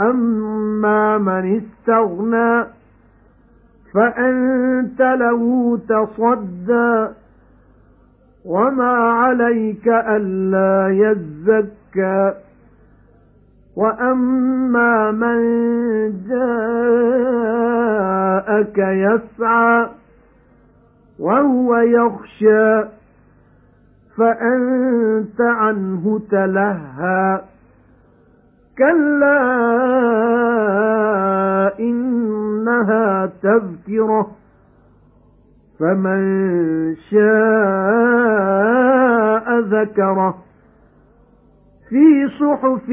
أَمَّا مَنِ اسْتَغْنَى فَأَنْتَ لَهُ تَصَدَّى وَمَا عَلَيْكَ أَلَّا يَزَّكَّى وَأَمَّا مَنْ جَاءَكَ يَسْعَى وَهُوَ يَخْشَى فَأَنْتَ عَنْهُ تَلَهَّى كَلَّا إِنَّهَا تَذْكِرَةٌ فَمَن شَاءَ ذَكَرَهُ فِي صُحُفٍ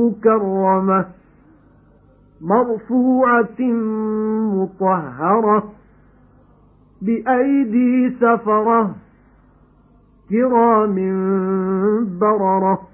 مُكَرَّمَةٍ مَرْفُوعَةٍ مُطَهَّرَةٍ بِأَيْدِي سَفَرَةٍ كِرَامٍ بَرَرَةٍ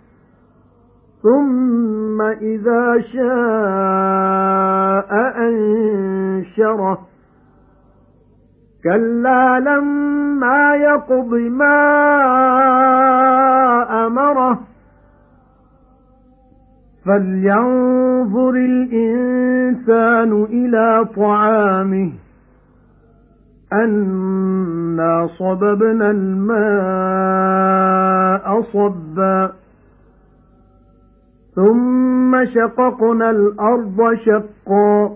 ثُمَّ إِذَا شَاءَ أَنشَرَهُ. كَلَّا لَمَّا يَقْضِ مَا أَمَرَهُ. فَلْيَنظُرِ الْإِنسَانُ إِلَى طَعَامِهِ. أَنَّا صَبَبْنَا الْمَاءَ صَبًّا. ثُمَّ شَقَقْنَا الْأَرْضَ شَقًّا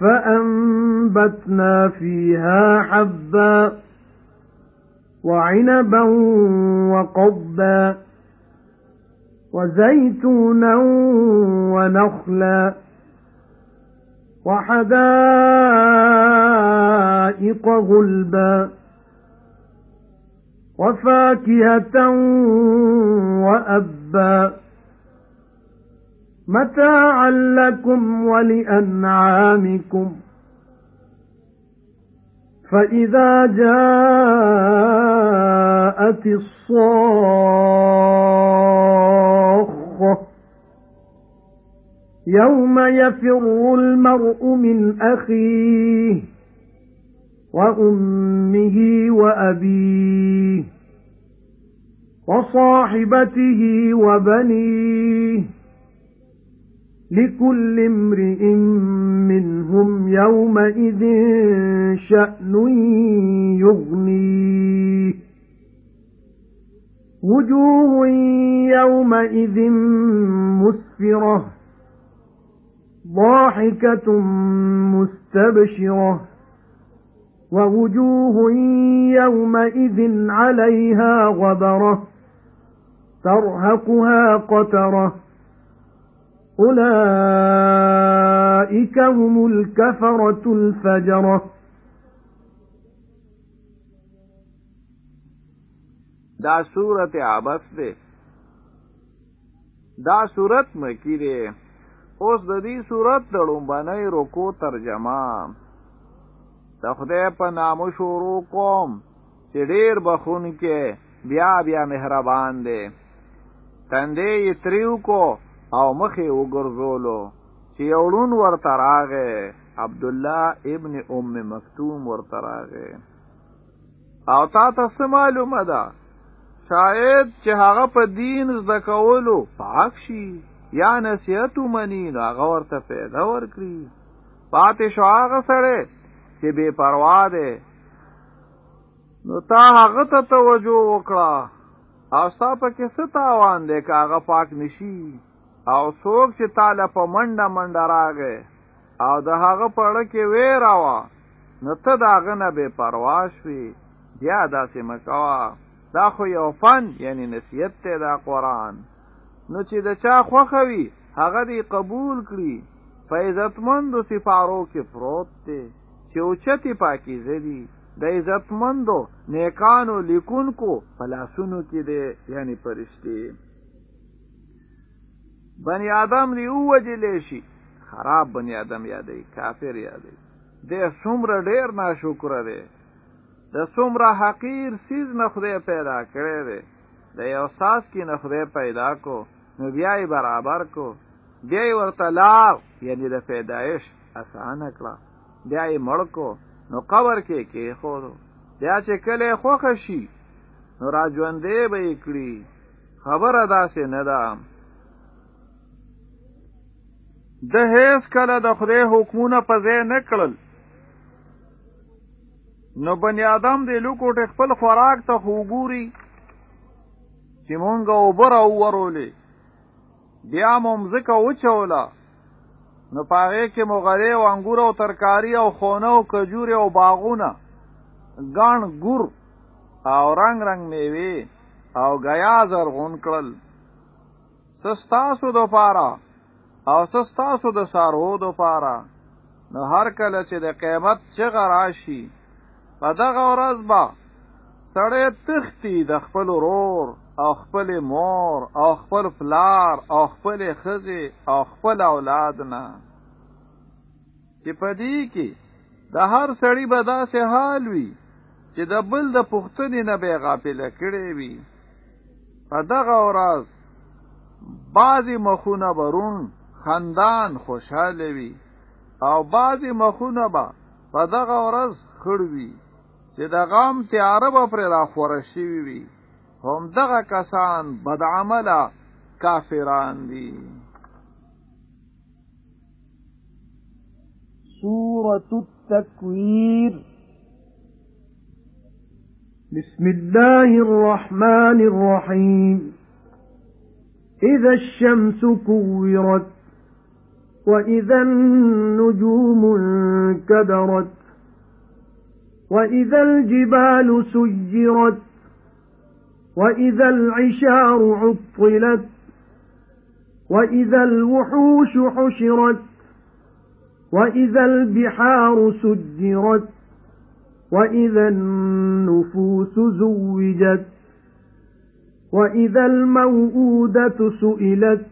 فَأَنبَتْنَا فِيهَا حَبًّا وَعِنَبًا وَقَضْبًا وَزَيْتُونًا وَنَخْلًا وَحَدَائِقَ غُلْبًا وَفَاكِهَةً وَأَبًّا مَتَاعًا لَكُمْ وَلِأَنْعَامِكُمْ. فَإِذَا جَاءَتِ الصَّاخَّةُ يَوْمَ يَفِرُّ الْمَرْءُ مِنْ أَخِيهِ وَأُمِّهِ وَأَبِيهِ وَصَاحِبَتِهِ وَبَنِيهِ لِكُلِّ امْرِئٍ مِنْهُمْ يَوْمَئِذٍ شَأْنٌ يُغْنِيهِ. وُجُوهٌ يَوْمَئِذٍ مُسْفِرَةٌ ضَاحِكَةٌ مُسْتَبْشِرَةٌ وَوُجُوهٌ يَوْمَئِذٍ عَلَيْهَا غَبَرَةٌ تَرْهَقُهَا قَتَرَةٌ. أُولَئِكَ هُمُ الْكَفَرَةُ الْفَجَرَةُ. دا سورت عبس ده دا سورت مکی ده اوس د دې صورت د لومبنۍ رکو ترجمه. د خدای په نام شروع کوم چې ډیر بخښونکې بیا بیا مهربان دی. تندې یې تریو کو او مخې وګرځولو چې یوړون ورته راغې عبد الله ابن ام مکتوم ورته راغې او تا ته معلومه ده. شاید چې هغه په دین زده کولو پاک شي، یا نصیحت منی نو هغه ورته پیدا ورکړي. پاتې شو هغه سره چې بے پروا ده نو تا هغه ته توجه وکړه. او ستا په کې څه تاوان دی که هغه پاک نشي او څوک چې تاله په منډه منډه راغې او د هغه پړه کې ویراوه نو ته داغه نه بے پروا شوي بیا داسې مکوا دا خو یو فن یعنی نصیحت ته دا قران نو چې د چا خوخوي هغه دی قبول کړي. په عزتمندو سفارو کې پروت دی. چې اوچتي پاکیزه دي د عزتمندو نیکانو لیکونکو پلاسونو کې دی یعنی پرشتي بنی آدم دی اوجلې شي خراب بنی آدم یادې کافر یادې د څومره ډیر ناشکر دی. د څومره حقیر سیز نه خدای پیدا کړی دی. د یو څاڅکي نه خدای پیدا کو نو بیا برابر کو. بیا ورته لار یعنی د پیدایش اسانه کړه. بیا یې مړ کو نو قبر کې کې خو بیا چې کله خوښ شي نو را ژوندې به کړي. خبره داسې نه ده د هیڅ کله د خدای حکمونه په ځای نه کړل. نو بنی آدم دی لوکوټ خپل خوراک ته خوګوري چې مونږ اوبر او ورولې بیا ممزکه وچولا نو پاره کې مغره او انګور او ترکاری او خونه او کجوري او باغونه ګان ګور او رنگ رنگ میوه او ګیا زرغون کړل. سستاسو د پارا او سستاسو د سارو د پارا نو هر کله چې د قیامت چغه راشي په دغه ورځ به سړی تختی د خپل ورور او خپل مور او خپل پلار او خپل خزي او خپل اولاد نه. چې پدې کې د هر سړی به داسې حال وي چې د بل د پښتنې نه به غافل کړي وي. په دغه ورځ بعضی مخونه برون خندان خوشاله وي. او بعضی مخونه به په دغه ورځ خړوي چې د غم تیاره به پر را خوره شوي وي. هم دغه کسان بدعمله کافران دي. سورة التكوير. بسم الله الرحمن الرحيم. إذا الشمس كورت وإذا النجوم انكدرت وَإِذَا الْجِبَالُ سُيِّرَتْ وَإِذَا الْعِشَارُ عُطِّلَتْ وَإِذَا الْوُحُوشُ حُشِرَتْ وَإِذَا الْبِحَارُ سُجِّرَتْ وَإِذَا النُّفُوسُ زُوِّجَتْ وَإِذَا الْمَوْءُودَةُ سُئِلَتْ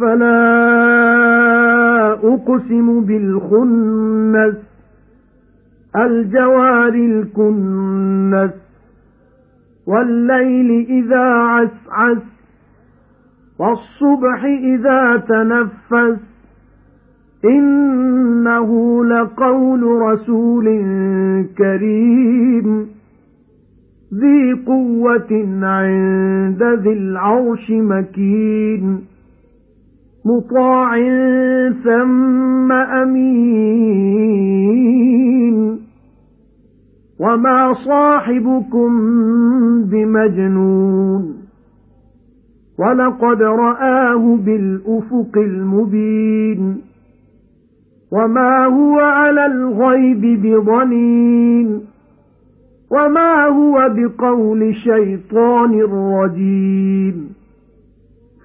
فَلَا أُقْسِمُ بِالْخُنَّسِ الْجَوَارِ الْكُنَّسِ وَاللَّيْلِ إِذَا عَسْعَسَ وَالصُّبْحِ إِذَا تَنَفَّسَ إِنَّهُ لَقَوْلُ رَسُولٍ كَرِيمٍ ذِي قُوَّةٍ عِندَ ذِي الْعَرْشِ مَكِينٍ مُطَاعٍ ثَمَّ أَمِينٍ وَمَا صَاحِبُكُمْ بِمَجْنُونٍ وَلَقَدْ رَآهُ بِالْأُفُقِ الْمُبِينِ وَمَا هُوَ عَلَى الْغَيْبِ بِضَنِينٍ وَمَا هُوَ بِقَوْلِ شَيْطَانٍ رَجِيمٍ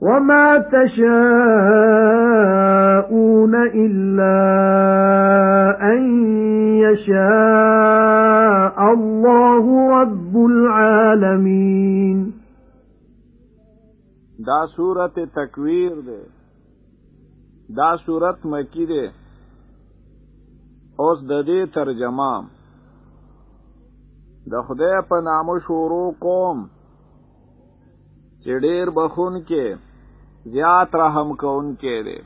وَمَا تَشَاءُونَ إِلَّا أَن يَشَاءَ اللَّهُ رَبُّ الْعَالَمِينَ دا صورت تکویر ده دا سورت مکی ده اوس د دې ترجمه. د خدای په نامو شروع کوم چې ډېر بخښونکې زیات رحم کوونکې دی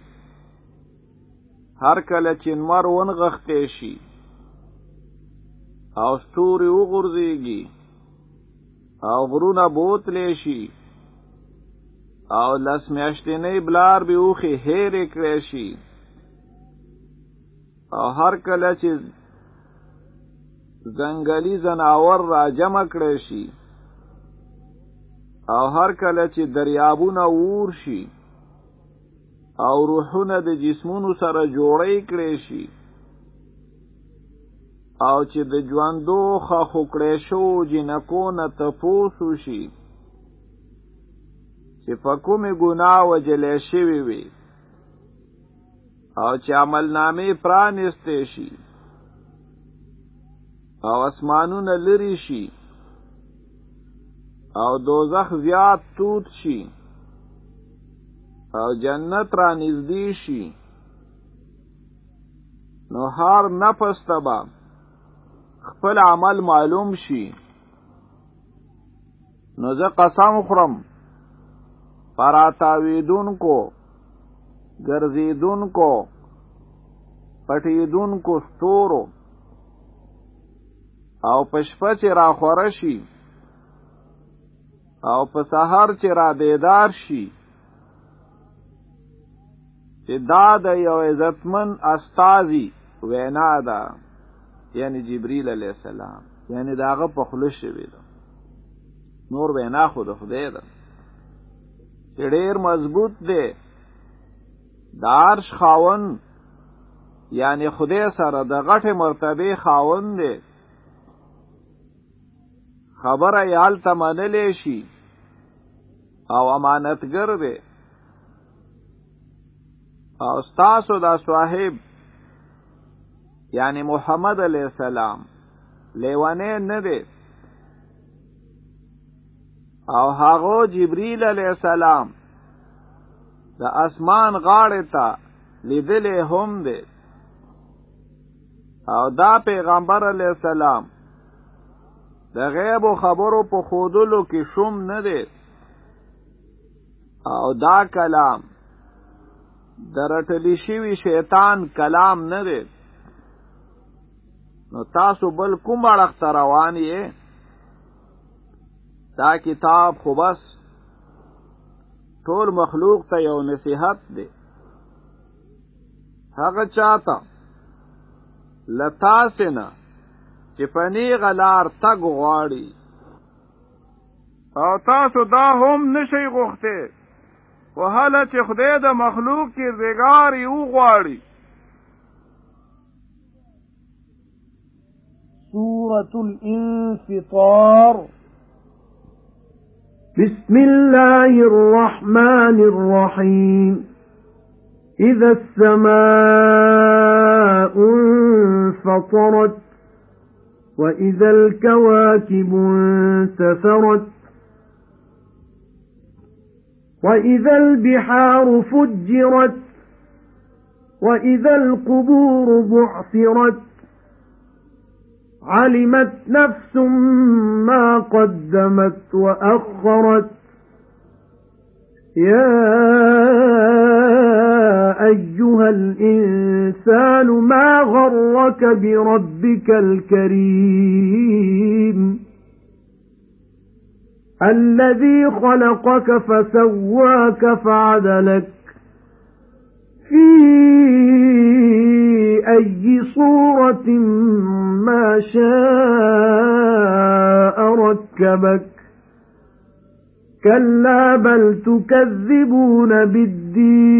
هر کله چې نمر ونغختې شي او ستوري وغورځيږي او غرونه بوتلې شي او لس میاشتنې بلار به اوخي هېر کړې شي. او هر کله چې ځنګلي زناور را جمع کړي شي او هر کله چې دریابونه ور شي او روحونه د جسمونو سره جوړې کړي شي او چې د ژوندو خخو کړې شو جنکۍ نه تپوس وشي چې په کومې ګناه وجلې شوي وي او چې عمل نامې پرانستې شي او اسمانونه لري شي او دوزخ زیات تود شي. او جنت را نږدې شي. نو هر نفس ته به خپل عمل معلوم شي. نو زه قسم خورم. په راتاویدونکو ګرځیدونکو پټیدونکو ستورو. او په شپه چې را خوره شي او په سحر چې را بیدار شي چې دا د یو عزتمن استازي وینا ده یعنی جبرئیل علی السلام. یعنی داغه په خلش شوی ده. نور وینا خو د خدای ده. چې ډیر مضبوط دی. دارش خاون یعنی خدای سره د غټه مرتبه خاون دی خبره یال تمنلې شي. او امانتګر دی. او استاسو دا صاحب یعنی محمد علیہ السلام لیوانه نه دی. او هغه جبرئیل علیہ السلام د اسمان غاړه ته لیدلې هم دی. او دا پیغمبر علیہ السلام د غیب و خبرو په خودلو کې شوم نه دی. او دا کلام درټلی شوی شیطان کلام نه دی. نو تاسو بل کوم اړخ روان یې؟ دا کتاب خو بس ټول مخلوق ته یو نصیحت دی. هغه چاته لتاسنه چې پنی غلار تګ غواړي. او تاسو دا هم نشي غوښته وهله چې خدای د مخلوق کې زګار یو غواړي سورة الانفطار. بسم الله الرحمن الرحيم إذا السماء انفطرت وإذا الكواكب انتثرت وإذا البحار فجرت وإذا القبور بعثرت علمت نفس ما قدمت وأخرت يا أيها الإنسان ما غرك بربك الكريم الذي خلقك فسواك فعدلك في أي صورة ما شاء ركبك كلا بل تكذبون بالدين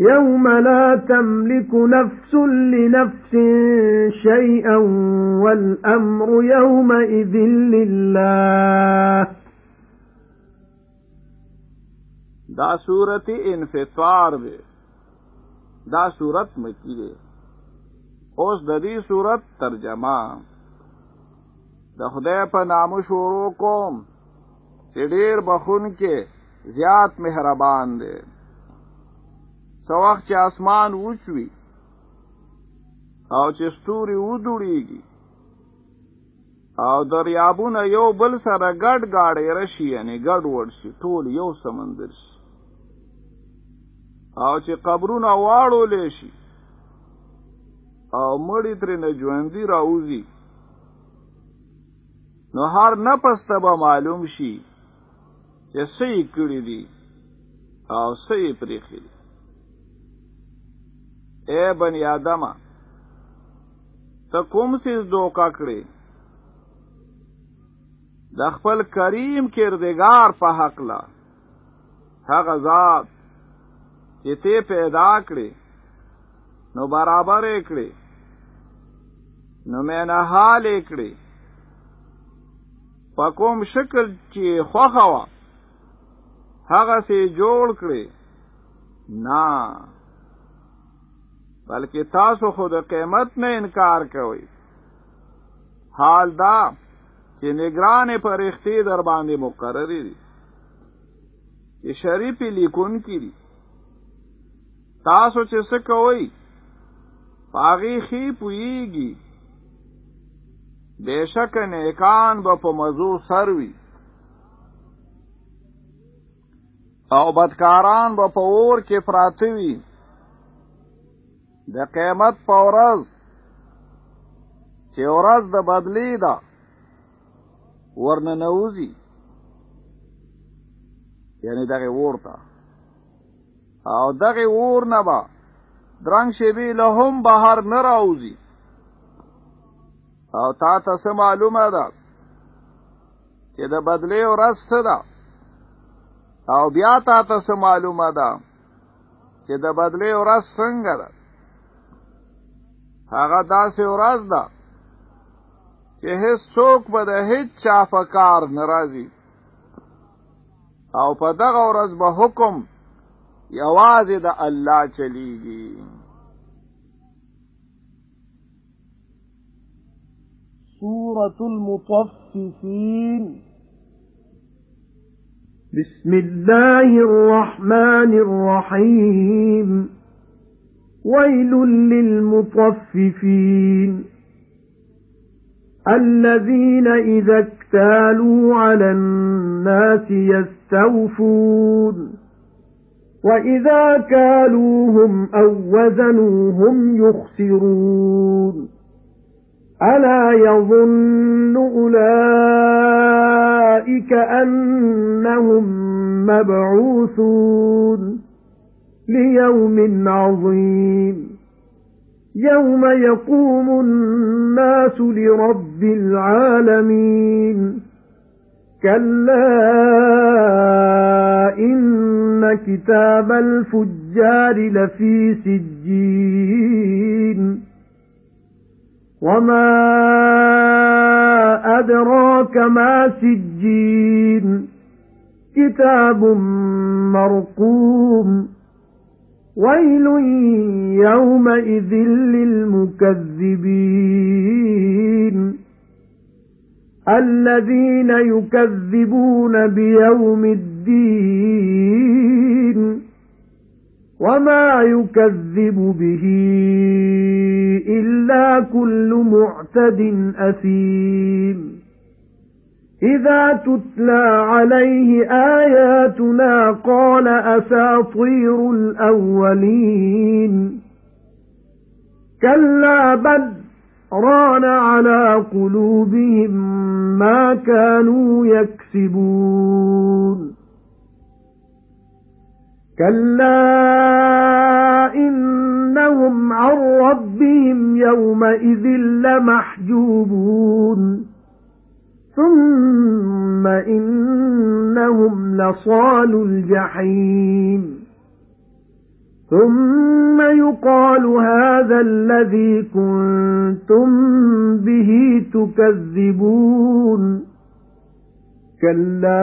يَوْمَ لَا تَمْلِكُ نَفْسٌ لِنَفْسٍ شَيْئًا وَالْأَمْرُ يَوْمَئِذٍ لِلَّهِ. دا صورت انفطار دی دا صورت مکی دی اوس د دې سورت ترجمه. د خدای په نامو شروع کوم چې ډیر بخښونکی زیات مهربان دی. څه وخت چې اسمان وچوي او چې ستوري ودوړيږي او دریابونه یو بل سره ګډ گاډي رشي یعنی ګډ وډ شي ټول یو سمندر شي او چې قبرونه واړو لشي او مړی ترې نه ژوندۍ راوځي نو هر نفس ته به معلوم شي چې څه کړی دي او څه پرېخي دي اے بنی آدمه ته کوم سیز دوکا کړی د خپل کریم کردگار په حق لا. هغه ذات چې ته پیدا کړی نو برابر کړی نو مې نه حال کړی په کوم شکل چې خوښه وه هغسې جوړ کړی نه بلکې تاسو خو د قیامت نه انکار کوئ. حال دا چې نگران فرښتې در باندې مقرری دي. چې شریف لیکونکي تاسو چې څه کوئ په هغې ښه پوهیږي بېشکه نیکان به په مزو سر وي او بدکاران به په اور کې پراته وي د قیامت په ورځ چې ورځ د بدلی ده ورننوزي یعنی دغه ورته او دغه ور نه با درنګ شی له هم بهر نه راوځي. او تا ته معلومه ده؟ چې د بدلی ورځ څه ده؟ او بیا تا ته معلومه ده؟ چې د بدلی ورځ څنګه ده هغه داسې ورځ ده چې هیڅ څوک به د هیڅ چا فکار ناراضي أو په دغه ورځ به حکم یوازې د الله چلیږي. سورة المطففين بسم الله الرحمن الرحيم وَيْلٌ لِّلْمُطَفِّفِينَ الَّذِينَ إِذَا اكْتَالُوا عَلَى النَّاسِ يَسْتَوْفُونَ وَإِذَا كَالُوهُمْ أَو وَّزَنُوهُمْ يُخْسِرُونَ أَلَا يَظُنُّ أُولَئِكَ أَنَّهُم مَّبْعُوثُونَ لِيَوْمٍ عَظِيمٍ. يَوْمَ يَقُومُ النَّاسُ لِرَبِّ الْعَالَمِينَ. كَلَّا إِنَّ كِتَابَ الْفُجَّارِ لَفِي سِجِّينٍ. وَمَا أَدْرَاكَ مَا سِجِّينٌ. كِتَابٌ مَّرْقُومٌ. وَيْلٌ يَوْمَئِذٍ لِلْمُكَذِّبِينَ. الَّذِينَ يُكَذِّبُونَ بِيَوْمِ الدِّينِ وَمَا يُكَذِّبُ بِهِ إِلَّا كُلُّ مُعْتَدٍ أَثِيمٍ. إِذَا تُتْلَى عَلَيْهِ آيَاتُنَا قَالَ أَسَاطِيرُ الْأَوَّلِينَ. كَلَّا بَلْ رَانَ عَلَى قُلُوبِهِم مَّا كَانُوا يَكْسِبُونَ. كَلَّا إِنَّهُمْ عَن رَّبِّهِمْ يَوْمَئِذٍ لَّمَحْجُوبُونَ. ثُمَّ إِنَّهُمْ لَصَالُو الْجَحِيمِ ثُمَّ يُقَالُ هَذَا الَّذِي كُنتُم بِهِ تُكَذِّبُونَ كَلَّا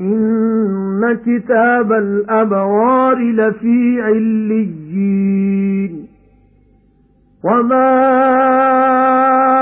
إِنَّ كِتَابَ الْأَبْرَارِ لَفِي عِلِّيِّينَ وَمَا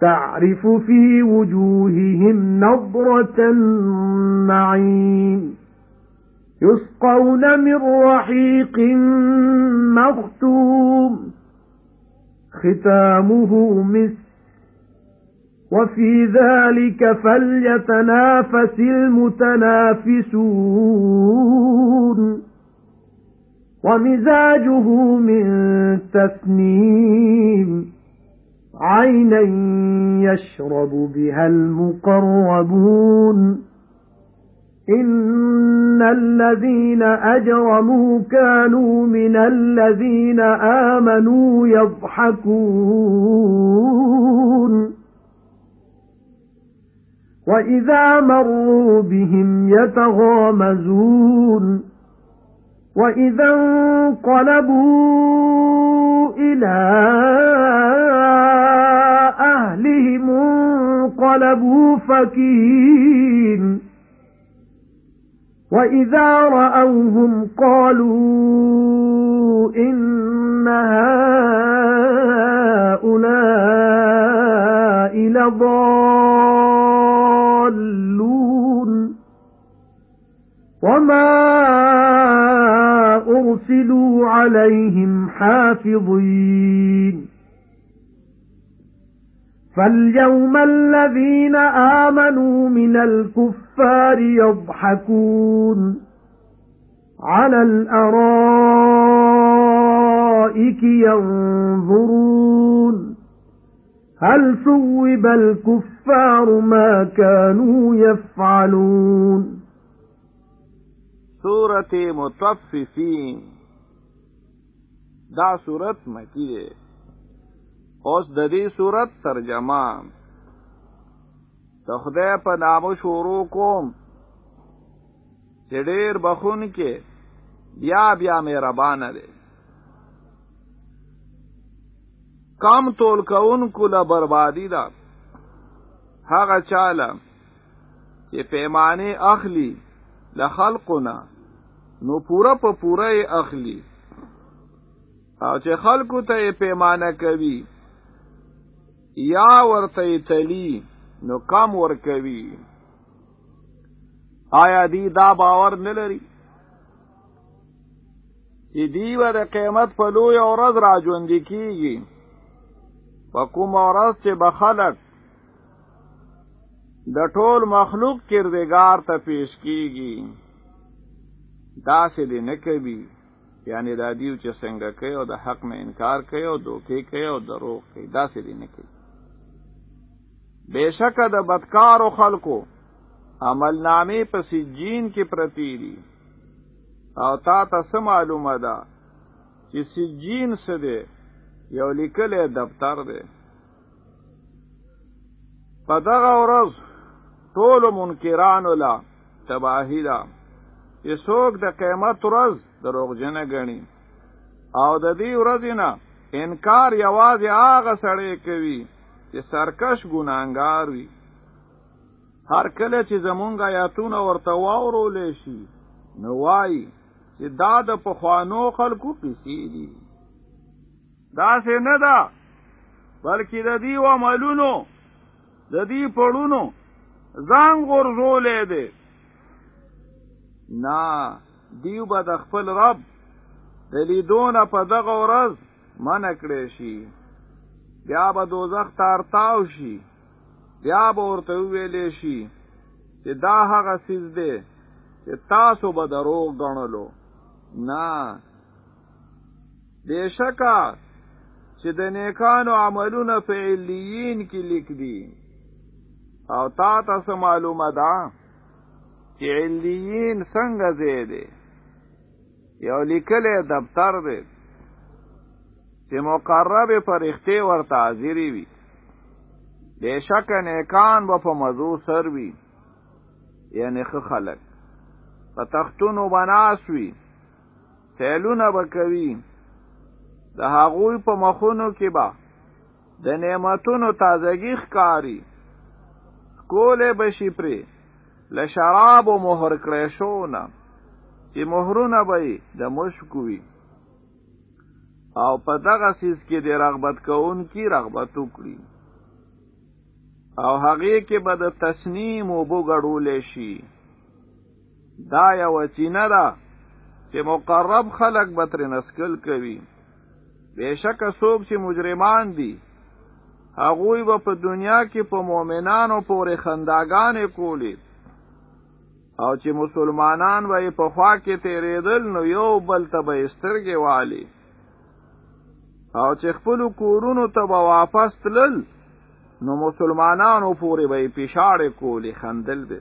تَعْرِفُ فِي وُجُوهِهِمْ نَضْرَةَ النَّعِيمِ. يُسْقَوْنَ مِنْ رَحِيقٍ مَخْتُومٍ. خِتَامُهُ مِسْكٌ. وَفِي ذَلِكَ فَلْيَتَنَافَسِ الْمُتَنَافِسُونَ. وَمِزَاجُهُ مِنْ تَسْنِيمٍ. عَيْنًا يَشْرَبُ بِهَا الْمُقَرَّبُونَ. إِنَّ الَّذِينَ أَجْرَمُوا كَانُوا مِنَ الَّذِينَ آمَنُوا يَضْحَكُونَ. وَإِذَا مَرُّوا بِهِمْ يَتَغَامَزُونَ. وَإِذَا انقَلَبُوا إِلَى أَهْلِهِمْ انقَلَبُوا فَكِهِينَ وَإِذَا رَأَوْهُمْ قَالُوا إِنَّ هَؤُلَاءِ لَضَالُّونَ. وَمَا أُرْسِلُوا عَلَيْهِمْ حَافِظِينَ. فَالْيَوْمَ الَّذِينَ آمَنُوا مِنَ الْكُفَّارِ يَضْحَكُونَ عَلَى الْأَرَائِكِ يَنظُرُونَ هَلْ ثُوِّبَ الْكُفَّارُ مَا كَانُوا يَفْعَلُونَ سورة مطففین دا سورت مکی ده اوس د دې سورت ترجمه. د خدای په نامو شروع کوم چې ډېر بخښونکی بیا بیا مهربان دی. کم تول کوونکو له بربادي ده. هغه چاله چې پیمانه اخلي له خلقو نه نو پورا په پورا اخلي. او چې خلقو ته پیمانه کوي یا ورته تلی نو کم ور کوي آیا دیو دا باور نه لري چې دیو به د قیامت په لوی ورځ را ژوند کیږي. په کوم ورځ چې به خلق د ټول مخلوق کردگار ته پیش کیږي. دا سې دې نه کوي. یعنی دا دیو چې څنګه کوي او د حق نه انکار کوي او دوکې کوي او دروغ کوي. دا سې دې نه کوي بشک د بدکارو خلکو عمل نامې په سجین کې پرتی دي. او تا ته معلومه ده؟ چې سجین څه دی؟ یو لیکل دفتر دی. په دغه ورځ ټول منکرانو لا تباہی ده. چې څوک د قیامت ورځ دروغجن غني او د دې ورځې نه انکار یوازې هغه سړی کوي چې سرکش ګناګار وي هر کله چې زمونږ آیاتونه ورته واورول شي نو وای چې دا د پخوانو خلکو کیسې دي. دا څه نه ده بلکې د دې عملونو د دیو په زړونو زنګ غورځولی دی. نه دیو به د خپل رب د لیدو نه په دغه ورځ منع کړی شي بیا به دوزخ تارتاو شي. بیا به ورته ویلې شي چې دا هغه څیز دی چې تاسو به دروغ ګڼلو. نه. بېشکه چې د نیکانو عملونه په علیین کې لیک دي. او تا تاسو معلومه ده؟ چې علیین څنګه زیاده یو لیکلې دفتر دی چې مقرب فرښتې ورته حاضرې وي. بېشکه نیکان به په مزو سر وي. یعنی خ خلق په تختونو به ناست وي. سیلونه به کوي. د هغوی په مخونو کې به د نعمتونو تازگی ښکاری کولې بشي پرې. له شراب او مهر کړې شو نه. چې مهرونه به د مشکو وي او په دغه سیس کې د رغبت کوون کی رغبت وکړي. او هغه کې به د تسنیم او بوګړول شي. دا یو چینه ده چې مقرب خلق به تر نسکل کوي. بشک څوک چې مجرمان دي هغوی به په دنیا کې په مؤمنانو پورې خنداګانې کولې. او چې مسلمانان به په خوا کې تیرېدل نو یو بل ته به سترګې وهلې او چې خپل کورونو ته به واپس تلل نو مسلمانانو پورې به پښاړې کولې خندل به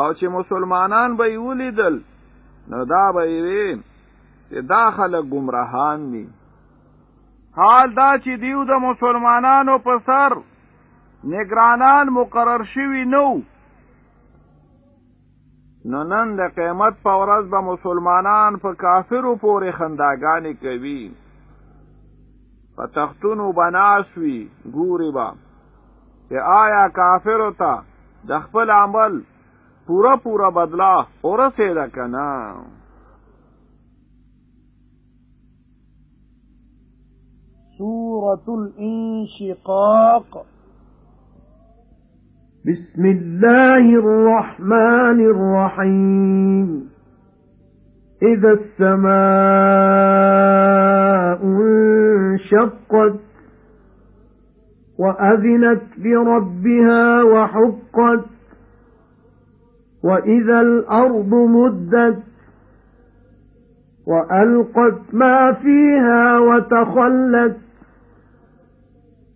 او چې مسلمانان به ولیدل نو دا به وې چې دا خلک گمراهان دي. حال دا چې دیو د مسلمانانو په سر نگرانان مقرر شوي نو نو نن د قیامت په ورځ به مسلمانان په کافرو پورې خنداګانې کوي. په تختونو به ناست وي ګوري به چې آیا کافرو ته د خپل عمل پورا پورا بدلا ورسېده کنه سورة الانشقاق. بسم الله الرحمن الرحيم. إذا السماء انشقت وأذنت بربها وحقت وإذا الأرض مدت وألقت ما فيها وتخلت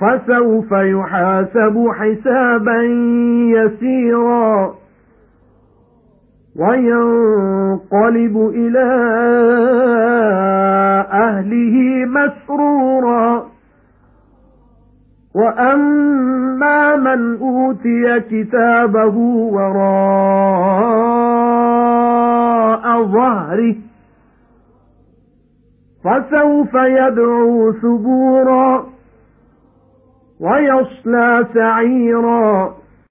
فَسَوْفَ يُحَاسَبُ حِسَابًا يَسِيرًا وَيَنقَلِبُ إِلَى أَهْلِهِ مَسْرُورًا. وَأَمَّا مَنْ أُوتِيَ كِتَابَهُ وَرَاءَ ظَهْرِهِ فَسَوْفَ يَدْعُو ثُبُورًا وَيَصْلَى سَعِيرًا.